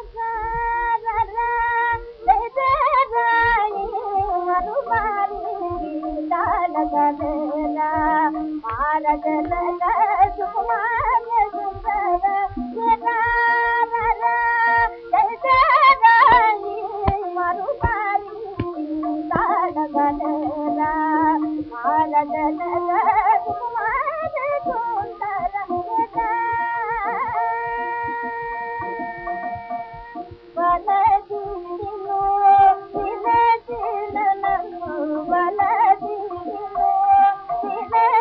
दे मानी सुभाणा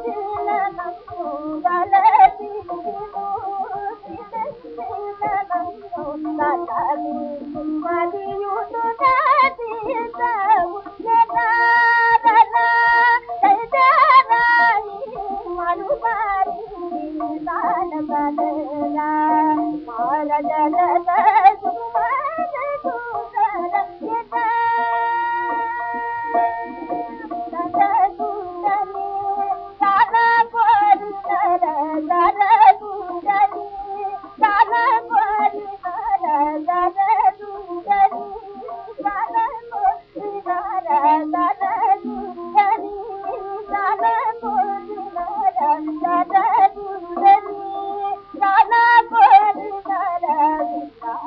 नदी मनी मान बदना सुम्ही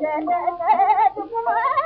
जन